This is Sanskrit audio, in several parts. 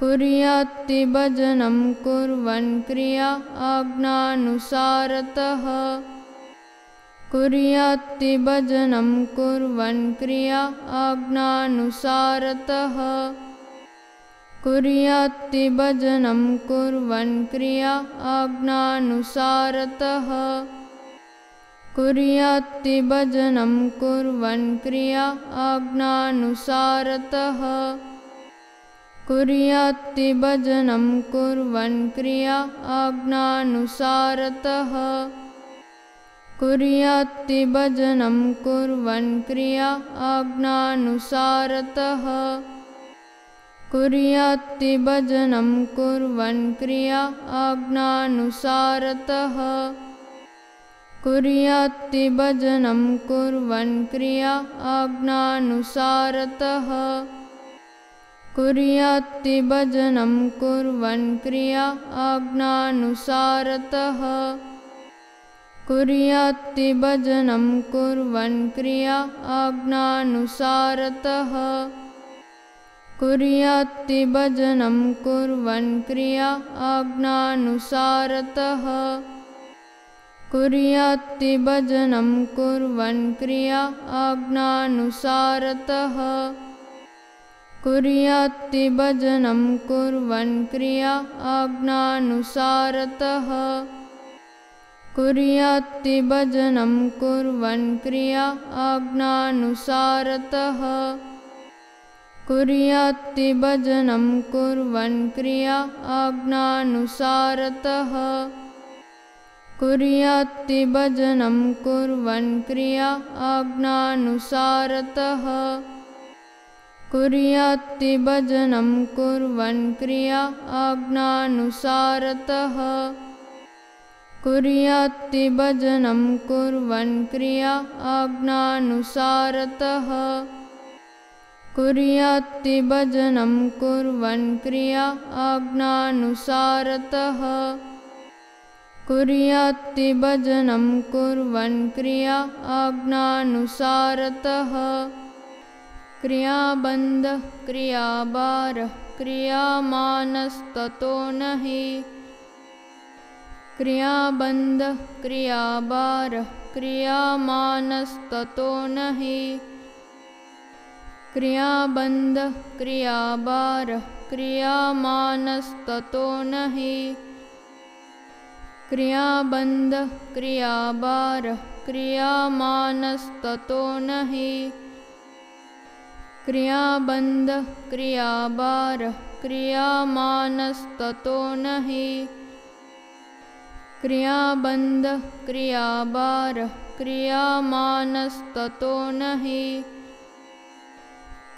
कुर्यात्ति भजनं कुर्वन् क्रिया आज्ञानुसारतः। कुर्यात्ति भजनं कुर्वन् क्रिया आज्ञानुसारतः। कुर्यात्ति भजनं कुर्वन् क्रिया आज्ञानुसारतः। कुर्यात्ति भजनं कुर्वन् क्रिया आज्ञानुसारतः कुर्यात्ति भजनं कुर्वन् क्रिया आज्ञानुसारतः। कुर्यात्ति भजनं कुर्वन् क्रिया आज्ञानुसारतः। कुर्यात्ति भजनं कुर्वन् क्रिया आज्ञानुसारतः। कुर्यात्ति भजनं कुर्वन् क्रिया आज्ञानुसारतः कुर्यात्ति भजनं कुर्वन् क्रिया आज्ञानुसारतः। कुर्यात्ति भजनं कुर्वन् क्रिया आज्ञानुसारतः। कुर्यात्ति भजनं कुर्वन् क्रिया आज्ञानुसारतः। कुर्यात्ति भजनं कुर्वन् क्रिया आज्ञानुसारतः कुर्यात्ति भजनं कुर्वन् क्रिया आज्ञानुसारतः। कुर्यात्ति भजनं कुर्वन् क्रिया आज्ञानुसारतः। कुर्यात्ति भजनं कुर्वन् क्रिया आज्ञानुसारतः। कुर्यात्ति भजनं कुर्वन् क्रिया आज्ञानुसारतः कुर्यात्ति भजनं कुर्वन् क्रिया आज्ञानुसारतः। कुर्यात्ति भजनं कुर्वन् क्रिया आज्ञानुसारतः। कुर्यात्ति भजनं कुर्वन् क्रिया आज्ञानुसारतः। कुर्यात्ति भजनं कुर्वन् क्रिया आज्ञानुसारतः क्रियाबन्ध क्रियाबार क्रियामानस्ततो न हि क्रियाबन्ध क्रियाबार क्रियामानस्ततो न हि क्रियाबन्ध क्रियाबार क्रियामानस्ततो न हि क्रियाबन्ध क्रियाबार क्रियामानस्ततो न हि क्रियाबन्ध क्रियाबार क्रियामानस्ततो न हि क्रियाबन्ध क्रियाबार क्रियामानस्ततो न हि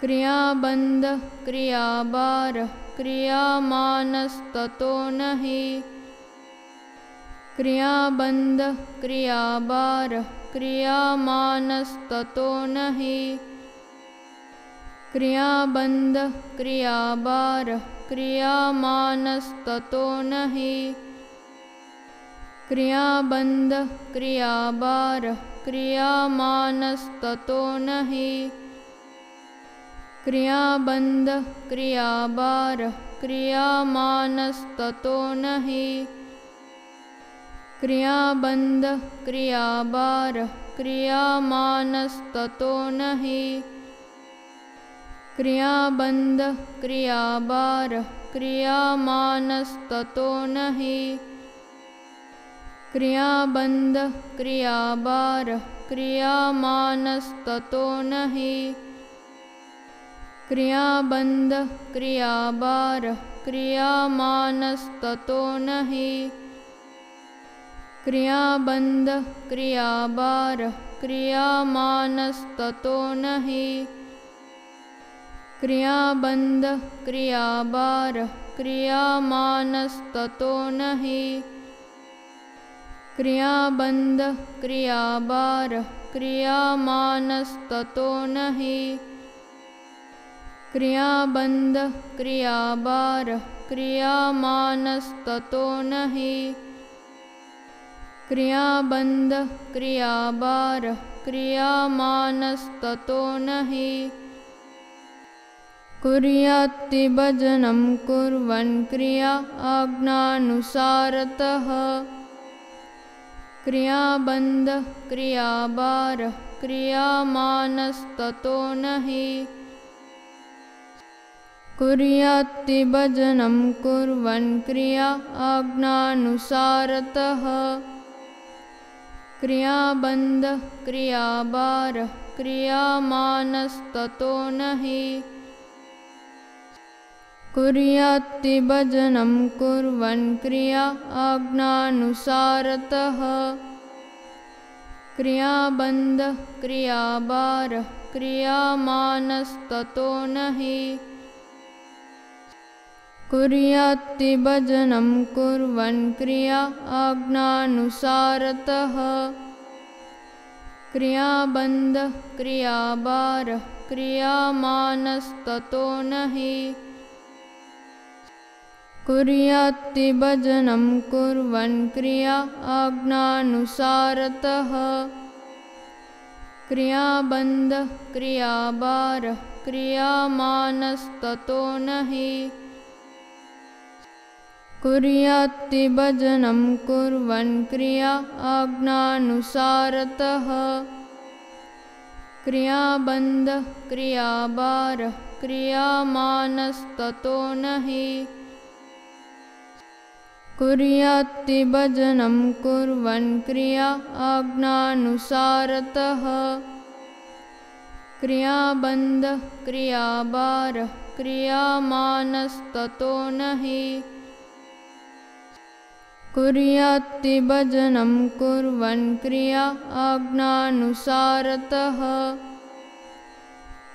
क्रियाबन्ध क्रियाबार क्रियामानस्ततो न हि क्रियाबन्ध क्रियाबार क्रियामानस्ततो न हि क्रियाबन्ध क्रियाबार क्रियामानस्ततो न हि क्रियाबन्ध क्रियाबार क्रियामानस्ततो न हि क्रियाबन्ध क्रियाबार क्रियामानस्ततो न हि क्रियाबन्ध क्रियाबार क्रियामानस्ततो न हि क्रियाबन्ध क्रियाबार क्रियामानस्ततो न हि क्रियाबन्ध क्रियाबार क्रियामानस्ततो न हि क्रियाबन्ध क्रियाबार क्रियामानस्ततो न हि क्रियाबन्ध क्रियाबार क्रियामानस्ततो न हि क्रियाबन्ध क्रियाबार क्रियामानस्ततो न हि क्रियाबन्ध क्रियाबार क्रियामानस्ततो न हि क्रियाबन्ध क्रियाबार क्रियामानस्ततो न हि क्रियाबन्ध क्रियाबार क्रियामानस्ततो न हि कुर्यात्ति भजनं कुर्वन् क्रिया आज्ञानुसारतः। क्रियाबन्धः क्रियाबारः क्रियामानस्ततो न हि कुर्यात्ति भजनं कुर्वन् क्रिया आज्ञानुसारतः। क्रियाबन्धः क्रियाबारः क्रियामानस्ततो न हि कुर्यात्ति भजनं कुर्वन् क्रिया आज्ञानुसारतः। क्रियाबन्धः क्रियाबारः क्रियामानस्ततो न हि कुर्यात्ति भजनं कुर्वन् क्रिया आज्ञानुसारतः। क्रियाबन्धः क्रियाबारः क्रियामानस्ततो न हि कुर्यात्ति भजनं कुर्वन् क्रिया आज्ञानुसारतः। क्रियाबन्धः क्रियाबारः क्रियामानस्ततो न हि कुर्यात्ति भजनं कुर्वन् क्रिया आज्ञानुसारतः। क्रियाबन्धः क्रियाबारः क्रियामानस्ततो न हि कुर्यात्ति भजनं कुर्वन् क्रिया आज्ञानुसारतः। क्रियाबन्धः क्रियाबारः क्रियामानस्ततो न हि कुर्यात्ति भजनं कुर्वन् क्रिया आज्ञानुसारतः।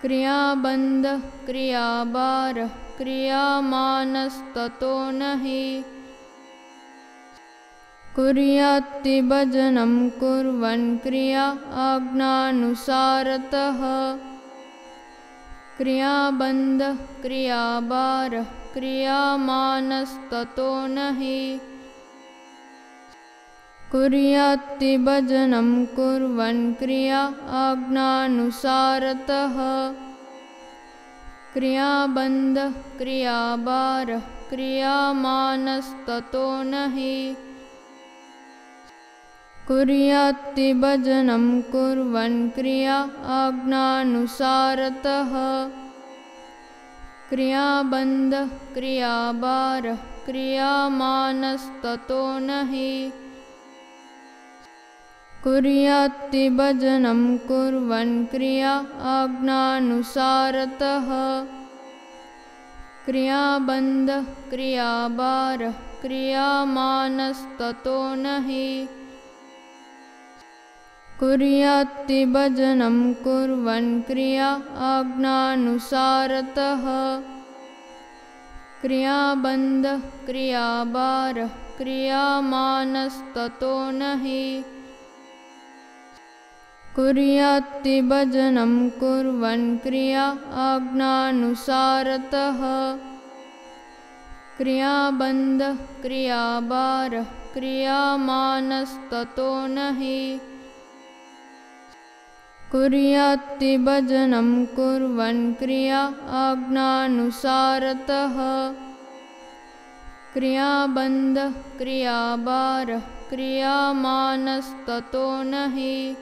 क्रियाबन्धः क्रियाबारः क्रियामानस्ततो न हि कुर्यात्ति भजनं कुर्वन् क्रिया आज्ञानुसारतः। क्रियाबन्धः क्रियाबारः क्रियामानस्ततो न हि कुर्यात्ति भजनं कुर्वन् क्रिया आज्ञानुसारतः। क्रियाबन्धः क्रियाबारः क्रियामानस्ततो न हि कुर्यात्ति भजनं कुर्वन् क्रिया आज्ञानुसारतः। क्रियाबन्धः क्रियाबारः क्रियामानस्ततो न हि कुर्यात्ति भजनं कुर्वन् क्रिया आज्ञानुसारतः। क्रियाबन्धः क्रियाबारः क्रियामानस्ततो न हि कुर्यात्ति भजनं कुर्वन् क्रिया आज्ञानुसारतः। क्रियाबन्धः क्रियाबारः क्रियामानस्ततो न हि कुर्यात्ति भजनं कुर्वन् क्रिया आज्ञानुसारतः। क्रियाबन्धः क्रियाबारः क्रियामानस्ततो न हि कुर्यात्ति भजनं कुर्वन् क्रिया आज्ञानुसारतः। क्रियाबन्धः क्रियाबारः क्रियामानस्ततो न हि